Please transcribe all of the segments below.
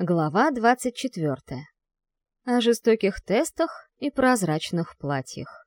Глава 24. О жестоких тестах и прозрачных платьях.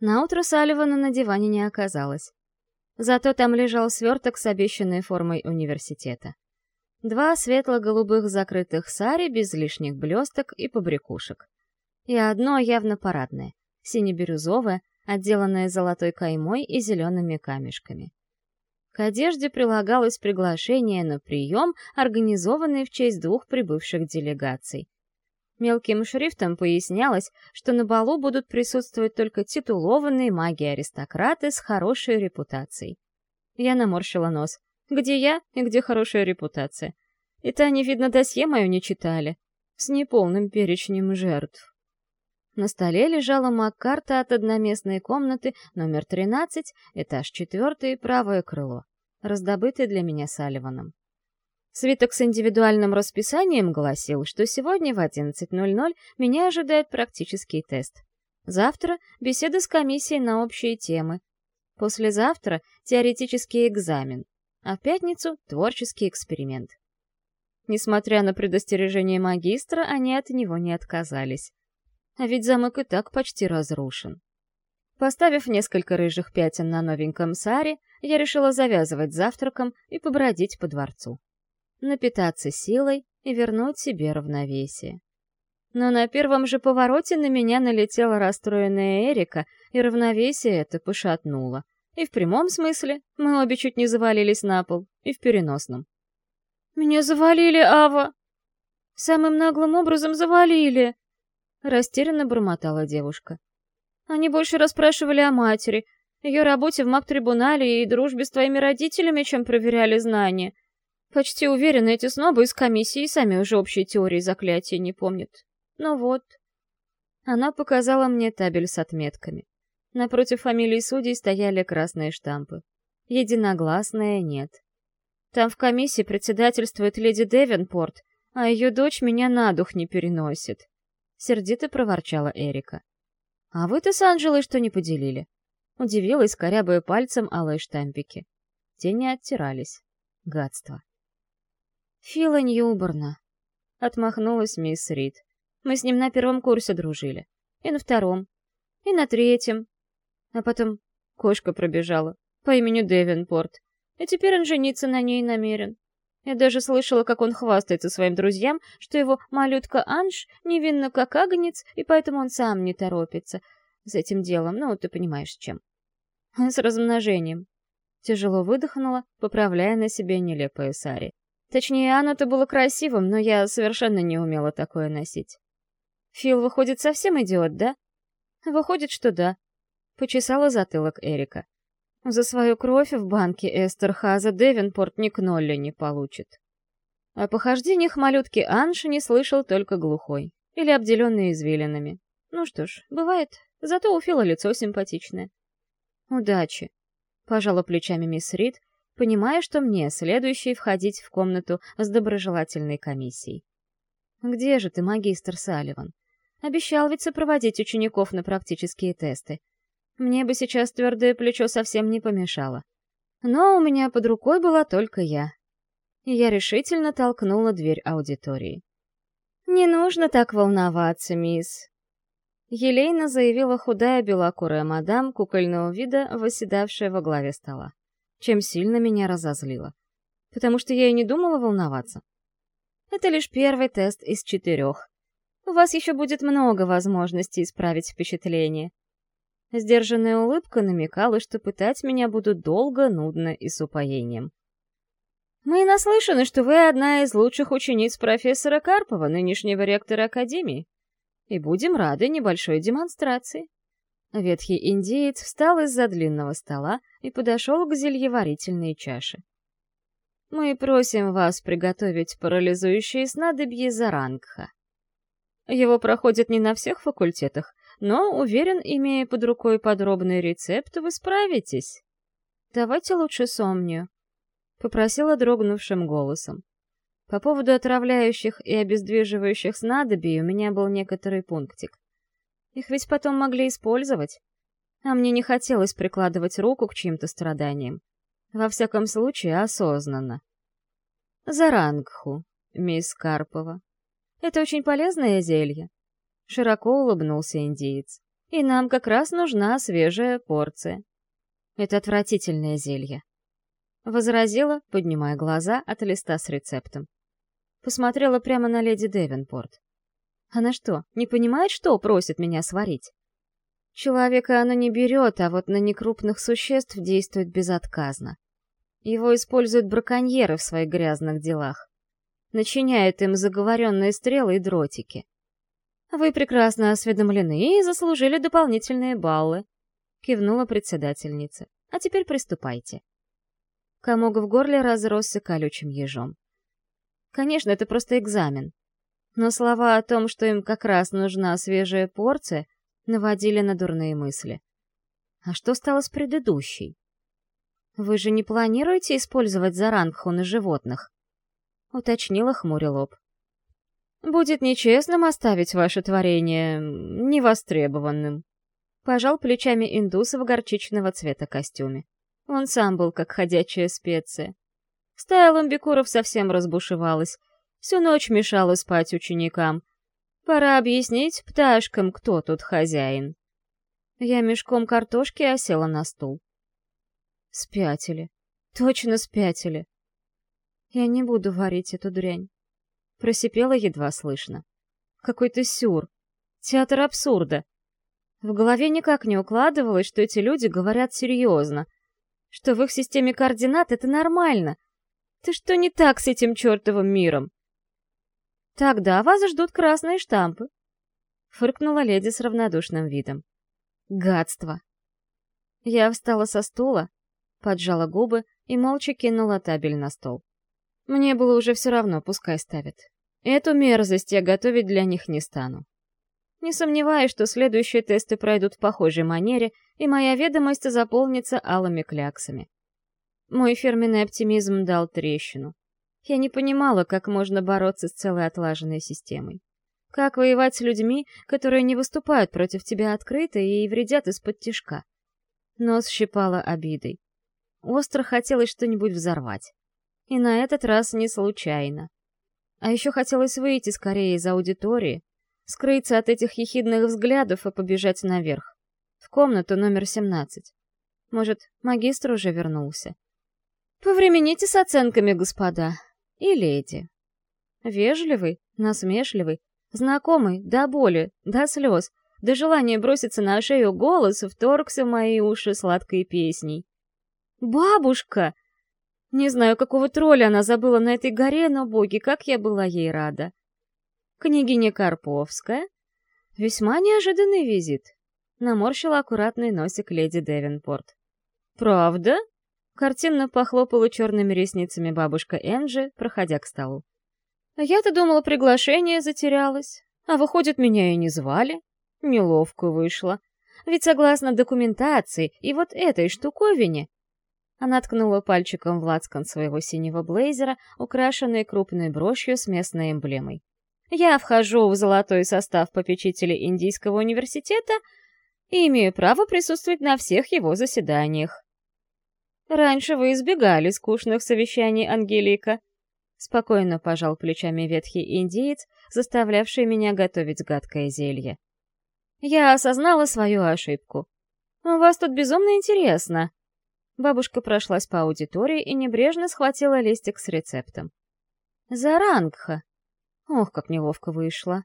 Наутро Салливана на диване не оказалось. Зато там лежал сверток с обещанной формой университета. Два светло-голубых закрытых сари без лишних блесток и побрякушек. И одно явно парадное, сине-бирюзовое, отделанное золотой каймой и зелеными камешками. К одежде прилагалось приглашение на прием, организованный в честь двух прибывших делегаций. Мелким шрифтом пояснялось, что на балу будут присутствовать только титулованные маги-аристократы с хорошей репутацией. Я наморщила нос. Где я и где хорошая репутация? Это они, видно, досье мое не читали. С неполным перечнем жертв. На столе лежала маг-карта от одноместной комнаты номер 13, этаж 4, правое крыло, раздобытый для меня Салливаном. Свиток с индивидуальным расписанием гласил, что сегодня в 11.00 меня ожидает практический тест. Завтра — беседа с комиссией на общие темы. Послезавтра — теоретический экзамен, а в пятницу — творческий эксперимент. Несмотря на предостережение магистра, они от него не отказались. А ведь замок и так почти разрушен. Поставив несколько рыжих пятен на новеньком саре, я решила завязывать завтраком и побродить по дворцу. Напитаться силой и вернуть себе равновесие. Но на первом же повороте на меня налетела расстроенная Эрика, и равновесие это пошатнуло. И в прямом смысле мы обе чуть не завалились на пол, и в переносном. «Меня завалили, Ава!» «Самым наглым образом завалили!» Растерянно бормотала девушка. Они больше расспрашивали о матери, ее работе в маг-трибунале и дружбе с твоими родителями, чем проверяли знания. Почти уверена, эти снобы из комиссии сами уже общей теории заклятия не помнят. Ну вот. Она показала мне табель с отметками. Напротив фамилий судей стояли красные штампы. Единогласное нет. Там в комиссии председательствует леди Девенпорт, а ее дочь меня на дух не переносит сердито проворчала Эрика. «А вы-то с Анжелой что не поделили?» Удивилась, корябая пальцем алые штампики. Те не оттирались. Гадство. «Фила Ньюборна», — отмахнулась мисс Рид. «Мы с ним на первом курсе дружили. И на втором. И на третьем. А потом кошка пробежала по имени Девинпорт. И теперь он жениться на ней намерен. Я даже слышала, как он хвастается своим друзьям, что его малютка Анж невинна как агнец, и поэтому он сам не торопится с этим делом, ну, ты понимаешь, с чем. С размножением. Тяжело выдохнула, поправляя на себе нелепое сари. Точнее, оно-то было красивым, но я совершенно не умела такое носить. Фил, выходит, совсем идиот, да? Выходит, что да. Почесала затылок Эрика. За свою кровь в банке Эстерхаза Девинпорт ни кнолля не получит. О похождениях малютки Анши не слышал только глухой. Или обделенный извилинами. Ну что ж, бывает. Зато у Фила лицо симпатичное. Удачи. Пожала плечами мисс Рид, понимая, что мне следующий входить в комнату с доброжелательной комиссией. «Где же ты, магистр Салливан? Обещал ведь сопроводить учеников на практические тесты. Мне бы сейчас твердое плечо совсем не помешало. Но у меня под рукой была только я. И я решительно толкнула дверь аудитории. «Не нужно так волноваться, мисс», Елейно заявила худая белокурая мадам кукольного вида, восседавшая во главе стола. Чем сильно меня разозлило. Потому что я и не думала волноваться. Это лишь первый тест из четырех. У вас еще будет много возможностей исправить впечатление. Сдержанная улыбка намекала, что пытать меня будут долго, нудно и с упоением. «Мы наслышаны, что вы одна из лучших учениц профессора Карпова, нынешнего ректора Академии, и будем рады небольшой демонстрации». Ветхий индеец встал из-за длинного стола и подошел к зельеварительной чаше. «Мы просим вас приготовить парализующие снадобье Зарангха. Его проходят не на всех факультетах, но, уверен, имея под рукой подробный рецепт, вы справитесь. Давайте лучше сомнию, — попросила дрогнувшим голосом. По поводу отравляющих и обездвиживающих снадобий у меня был некоторый пунктик. Их ведь потом могли использовать. А мне не хотелось прикладывать руку к чьим-то страданиям. Во всяком случае, осознанно. Зарангху. мисс Карпова. Это очень полезное зелье. Широко улыбнулся индиец. И нам как раз нужна свежая порция. Это отвратительное зелье. Возразила, поднимая глаза от листа с рецептом. Посмотрела прямо на леди Девенпорт. Она что, не понимает, что просит меня сварить? Человека она не берет, а вот на некрупных существ действует безотказно. Его используют браконьеры в своих грязных делах. Начиняют им заговоренные стрелы и дротики. Вы прекрасно осведомлены и заслужили дополнительные баллы, кивнула председательница. А теперь приступайте. Комок в горле разросся колючим ежом. Конечно, это просто экзамен. Но слова о том, что им как раз нужна свежая порция, наводили на дурные мысли. А что стало с предыдущей? Вы же не планируете использовать зарангху на животных? Уточнила хмуря лоб. Будет нечестным оставить ваше творение невостребованным. Пожал плечами индуса в горчичного цвета костюме. Он сам был как ходячая специя. Стая ламбикуров совсем разбушевалась. Всю ночь мешала спать ученикам, Пора объяснить пташкам, кто тут хозяин. Я мешком картошки осела на стул. Спятили. Точно спятили. Я не буду варить эту дрянь. Просипела едва слышно. Какой-то сюр. Театр абсурда. В голове никак не укладывалось, что эти люди говорят серьезно. Что в их системе координат это нормально. Ты что не так с этим чертовым миром? Тогда вас ждут красные штампы. Фыркнула леди с равнодушным видом. Гадство. Я встала со стула, поджала губы и молча кинула табель на стол. Мне было уже все равно, пускай ставят. Эту мерзость я готовить для них не стану. Не сомневаюсь, что следующие тесты пройдут в похожей манере, и моя ведомость заполнится алыми кляксами. Мой фирменный оптимизм дал трещину. Я не понимала, как можно бороться с целой отлаженной системой. Как воевать с людьми, которые не выступают против тебя открыто и вредят из-под тишка. Нос щипала обидой. Остро хотелось что-нибудь взорвать. И на этот раз не случайно. А еще хотелось выйти скорее из аудитории, скрыться от этих ехидных взглядов и побежать наверх. В комнату номер 17. Может, магистр уже вернулся. «Повремените с оценками, господа», и леди. Вежливый, насмешливый, знакомый, до боли, до слез, до желания броситься на шею голос вторгся в мои уши сладкой песней. «Бабушка!» Не знаю, какого тролля она забыла на этой горе, но, боги, как я была ей рада. Княгиня Карповская. Весьма неожиданный визит. Наморщила аккуратный носик леди Девенпорт. «Правда?» Картинно похлопала черными ресницами бабушка Энджи, проходя к столу. Я-то думала, приглашение затерялось. А выходит, меня и не звали. Неловко вышло. Ведь согласно документации и вот этой штуковине... Она ткнула пальчиком в лацкан своего синего блейзера, украшенный крупной брошью с местной эмблемой. Я вхожу в золотой состав попечителей Индийского университета и имею право присутствовать на всех его заседаниях. Раньше вы избегали скучных совещаний, Ангелика. Спокойно пожал плечами ветхий индиец, заставлявший меня готовить гадкое зелье. Я осознала свою ошибку. У вас тут безумно интересно. Бабушка прошлась по аудитории и небрежно схватила листик с рецептом. Зарангха. Ох, как неловко вышло.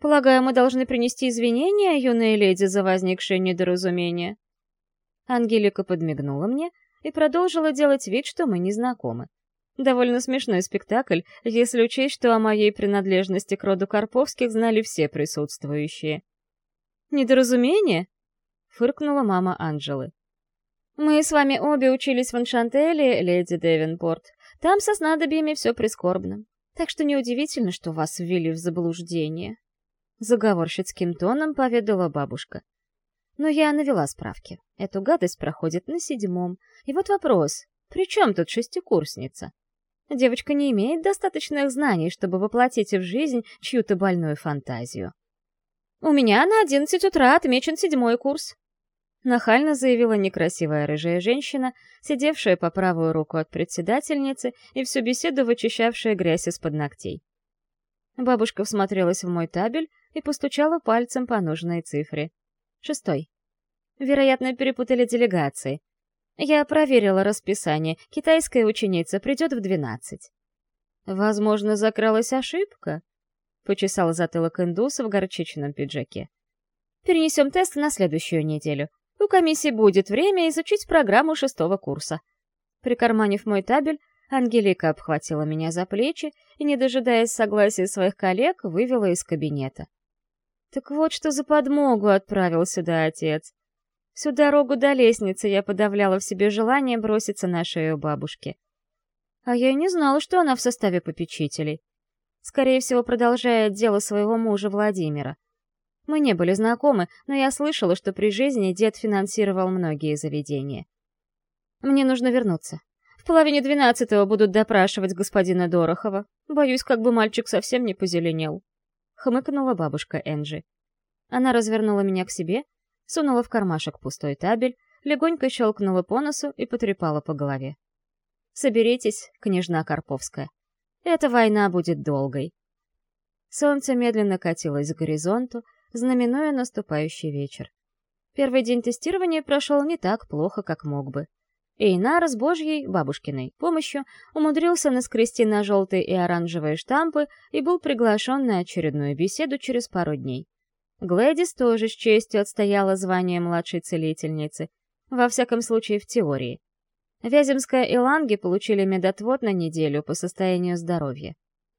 Полагаю, мы должны принести извинения, юная леди, за возникшее недоразумение. Ангелика подмигнула мне, и продолжила делать вид, что мы не знакомы. Довольно смешной спектакль, если учесть, что о моей принадлежности к роду Карповских знали все присутствующие. «Недоразумение?» — фыркнула мама Анджелы. «Мы с вами обе учились в Аншантеле, леди Девинпорт. Там со снадобьями все прискорбно. Так что неудивительно, что вас ввели в заблуждение». Заговорщицким тоном поведала бабушка. Но я навела справки. Эту гадость проходит на седьмом. И вот вопрос, при чем тут шестикурсница? Девочка не имеет достаточных знаний, чтобы воплотить в жизнь чью-то больную фантазию. «У меня на одиннадцать утра отмечен седьмой курс», Нахально заявила некрасивая рыжая женщина, сидевшая по правую руку от председательницы и всю беседу вычищавшая грязь из-под ногтей. Бабушка всмотрелась в мой табель и постучала пальцем по нужной цифре. Шестой. Вероятно, перепутали делегации. Я проверила расписание. Китайская ученица придет в двенадцать. Возможно, закралась ошибка? Почесал затылок индуса в горчичном пиджаке. Перенесем тест на следующую неделю. У комиссии будет время изучить программу шестого курса. Прикарманив мой табель, Ангелика обхватила меня за плечи и, не дожидаясь согласия своих коллег, вывела из кабинета. Так вот что за подмогу отправил сюда отец. Всю дорогу до лестницы я подавляла в себе желание броситься на шею бабушки. А я и не знала, что она в составе попечителей. Скорее всего, продолжает дело своего мужа Владимира. Мы не были знакомы, но я слышала, что при жизни дед финансировал многие заведения. Мне нужно вернуться. В половине двенадцатого будут допрашивать господина Дорохова. Боюсь, как бы мальчик совсем не позеленел. Хмыкнула бабушка Энджи. Она развернула меня к себе, сунула в кармашек пустой табель, легонько щелкнула по носу и потрепала по голове. «Соберитесь, княжна Карповская. Эта война будет долгой». Солнце медленно катилось к горизонту, знаменуя наступающий вечер. Первый день тестирования прошел не так плохо, как мог бы. Эйнар с Божьей, бабушкиной, помощью умудрился наскрести на желтые и оранжевые штампы и был приглашен на очередную беседу через пару дней. Глэдис тоже с честью отстояла звание младшей целительницы, во всяком случае в теории. Вяземская и Ланги получили медотвод на неделю по состоянию здоровья.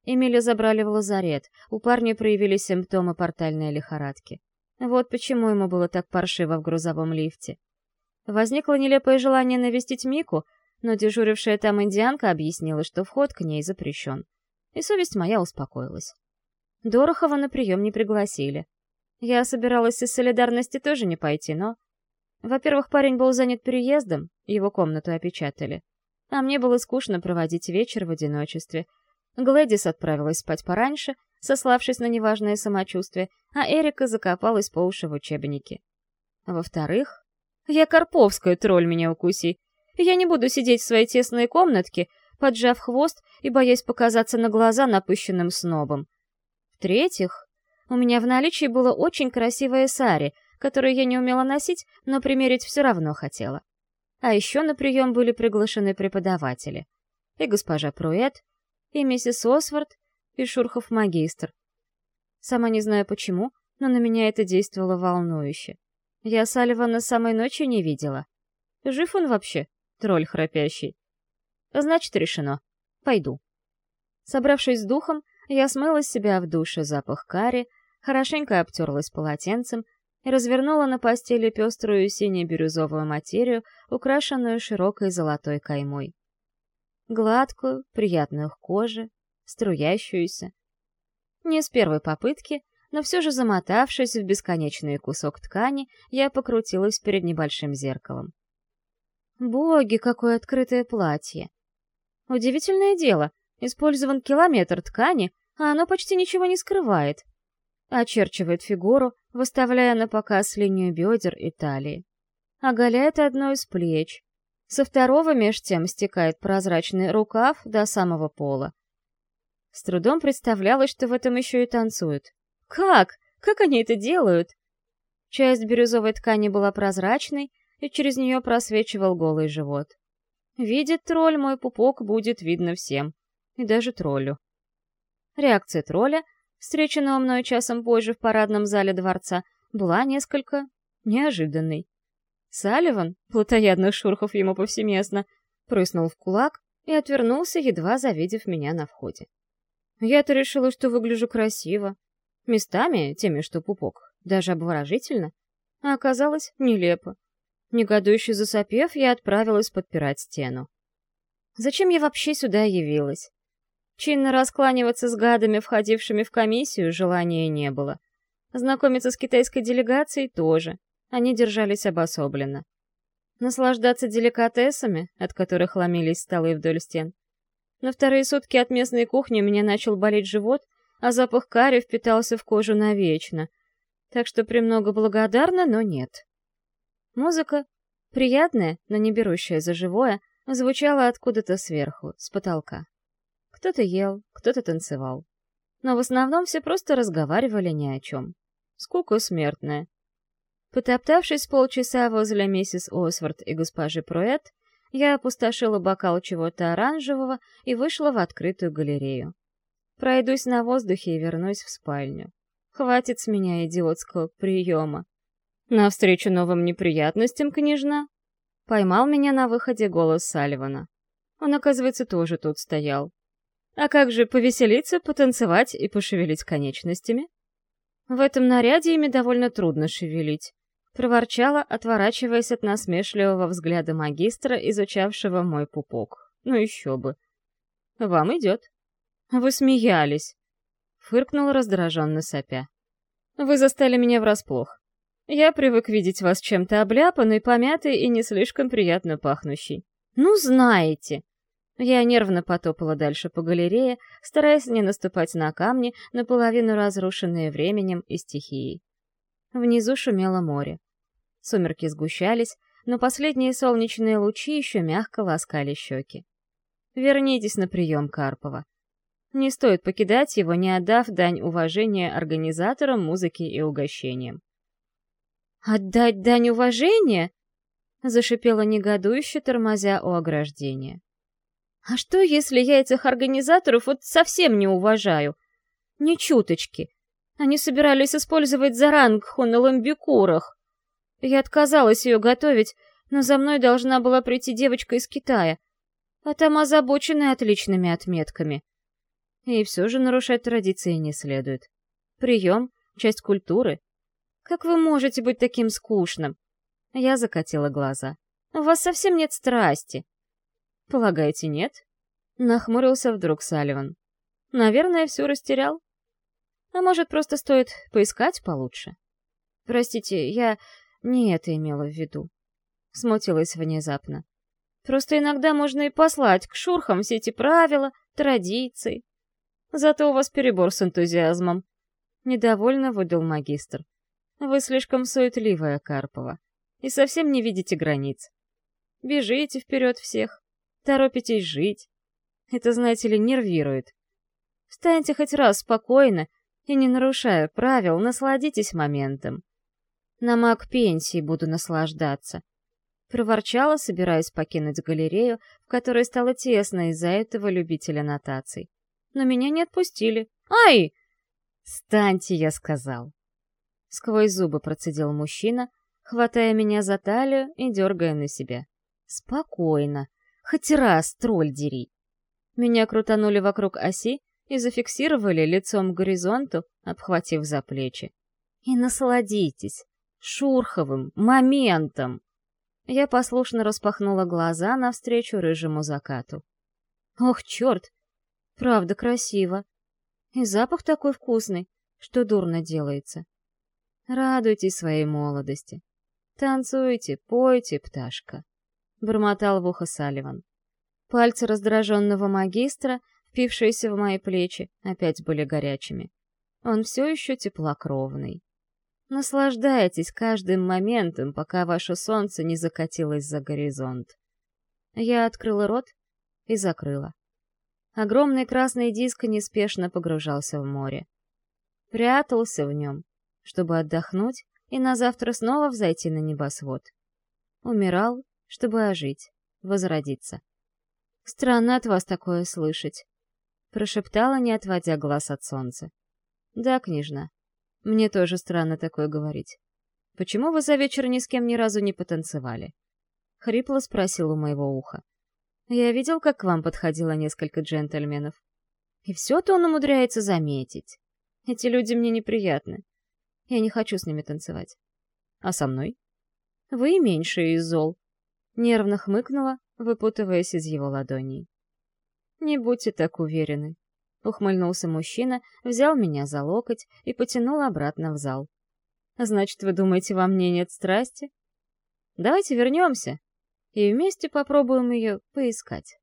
Эмиля забрали в лазарет, у парня проявились симптомы портальной лихорадки. Вот почему ему было так паршиво в грузовом лифте. Возникло нелепое желание навестить Мику, но дежурившая там индианка объяснила, что вход к ней запрещен. И совесть моя успокоилась. Дорохова на прием не пригласили. Я собиралась из солидарности тоже не пойти, но... Во-первых, парень был занят переездом, его комнату опечатали. А мне было скучно проводить вечер в одиночестве. Глэдис отправилась спать пораньше, сославшись на неважное самочувствие, а Эрика закопалась по уши в учебнике. Во-вторых, я Карповская, тролль меня укуси. Я не буду сидеть в своей тесной комнатке, поджав хвост и боясь показаться на глаза напыщенным снобом. В-третьих, у меня в наличии было очень красивое сари, которое я не умела носить, но примерить все равно хотела. А еще на прием были приглашены преподаватели. И госпожа Пруэт, и миссис Освард, и Шурхов-магистр. Сама не знаю почему, но на меня это действовало волнующе. Я Салливана самой ночи не видела. Жив он вообще, тролль храпящий? Значит, решено. Пойду. Собравшись с духом, я смыла с себя в душе запах карри, хорошенько обтерлась полотенцем и развернула на постели пеструю сине-бирюзовую материю, украшенную широкой золотой каймой. Гладкую, приятную к коже, струящуюся. Не с первой попытки, но все же замотавшись в бесконечный кусок ткани, я покрутилась перед небольшим зеркалом. Боги, какое открытое платье! Удивительное дело, использован километр ткани, а оно почти ничего не скрывает. Очерчивает фигуру, выставляя на показ линию бедер и талии. Оголяет одно из плеч. Со второго меж тем стекает прозрачный рукав до самого пола. С трудом представлялось, что в этом еще и танцуют. Как? Как они это делают? Часть бирюзовой ткани была прозрачной, и через нее просвечивал голый живот. Видит тролль, мой пупок будет видно всем, и даже троллю. Реакция тролля, встреченного мной часом позже в парадном зале дворца, была несколько неожиданной. Салливан, плотоядных шурхов ему повсеместно, прыснул в кулак и отвернулся, едва завидев меня на входе. Я-то решила, что выгляжу красиво, Местами, теми, что пупок, даже обворожительно, а оказалось нелепо. Негодующе засопев, я отправилась подпирать стену. Зачем я вообще сюда явилась? Чинно раскланиваться с гадами, входившими в комиссию, желания не было. Знакомиться с китайской делегацией тоже. Они держались обособленно. Наслаждаться деликатесами, от которых ломились столы вдоль стен. На вторые сутки от местной кухни у меня начал болеть живот — а запах карри впитался в кожу навечно. Так что премного благодарна, но нет. Музыка, приятная, но не берущая за живое, звучала откуда-то сверху, с потолка. Кто-то ел, кто-то танцевал. Но в основном все просто разговаривали ни о чем. Скука смертная. Потоптавшись полчаса возле миссис Осворт и госпожи Пруэт, я опустошила бокал чего-то оранжевого и вышла в открытую галерею. Пройдусь на воздухе и вернусь в спальню. Хватит с меня идиотского приема. Навстречу новым неприятностям, княжна. Поймал меня на выходе голос Салливана. Он, оказывается, тоже тут стоял. А как же повеселиться, потанцевать и пошевелить конечностями? В этом наряде ими довольно трудно шевелить. Проворчала, отворачиваясь от насмешливого взгляда магистра, изучавшего мой пупок. Ну еще бы. Вам идет. Вы смеялись. Фыркнул раздраженно сопя. Вы застали меня врасплох. Я привык видеть вас чем-то обляпанной, помятой и не слишком приятно пахнущей. Ну, знаете. Я нервно потопала дальше по галерее, стараясь не наступать на камни, наполовину разрушенные временем и стихией. Внизу шумело море. Сумерки сгущались, но последние солнечные лучи еще мягко ласкали щеки. Вернитесь на прием Карпова. Не стоит покидать его, не отдав дань уважения организаторам музыки и угощениям. «Отдать дань уважения?» — зашипела негодующе, тормозя у ограждения. «А что, если я этих организаторов вот совсем не уважаю? Ни чуточки. Они собирались использовать зарангху на ламбикурах. Я отказалась ее готовить, но за мной должна была прийти девочка из Китая, а там озабочены отличными отметками. И все же нарушать традиции не следует. Прием — часть культуры. Как вы можете быть таким скучным? Я закатила глаза. У вас совсем нет страсти. Полагаете, нет? Нахмурился вдруг Салливан. Наверное, все растерял. А может, просто стоит поискать получше? Простите, я не это имела в виду. Смутилась внезапно. Просто иногда можно и послать к шурхам все эти правила, традиции, Зато у вас перебор с энтузиазмом. Недовольно выдал магистр. Вы слишком суетливая, Карпова, и совсем не видите границ. Бежите вперед всех, торопитесь жить. Это, знаете ли, нервирует. Встаньте хоть раз спокойно и, не нарушая правил, насладитесь моментом. На маг пенсии буду наслаждаться. Проворчала, собираясь покинуть галерею, в которой стало тесно из-за этого любителя нотаций но меня не отпустили. «Ай!» «Встаньте!» — я сказал. Сквозь зубы процедил мужчина, хватая меня за талию и дергая на себя. «Спокойно. Хоть раз, тролль дери!» Меня крутанули вокруг оси и зафиксировали лицом к горизонту, обхватив за плечи. «И насладитесь шурховым моментом!» Я послушно распахнула глаза навстречу рыжему закату. «Ох, черт! Правда красиво. И запах такой вкусный, что дурно делается. Радуйтесь своей молодости. Танцуйте, пойте, пташка. Бормотал в ухо Салливан. Пальцы раздраженного магистра, впившиеся в мои плечи, опять были горячими. Он все еще теплокровный. Наслаждайтесь каждым моментом, пока ваше солнце не закатилось за горизонт. Я открыла рот и закрыла. Огромный красный диск неспешно погружался в море. Прятался в нем, чтобы отдохнуть и на завтра снова взойти на небосвод. Умирал, чтобы ожить, возродиться. «Странно от вас такое слышать», — прошептала, не отводя глаз от солнца. «Да, княжна, мне тоже странно такое говорить. Почему вы за вечер ни с кем ни разу не потанцевали?» — хрипло спросил у моего уха. Я видел, как к вам подходило несколько джентльменов. И все-то он умудряется заметить. Эти люди мне неприятны. Я не хочу с ними танцевать. А со мной? Вы меньше из зол. Нервно хмыкнула, выпутываясь из его ладоней. Не будьте так уверены. Ухмыльнулся мужчина, взял меня за локоть и потянул обратно в зал. Значит, вы думаете, во мне нет страсти? Давайте вернемся, и вместе попробуем ее поискать.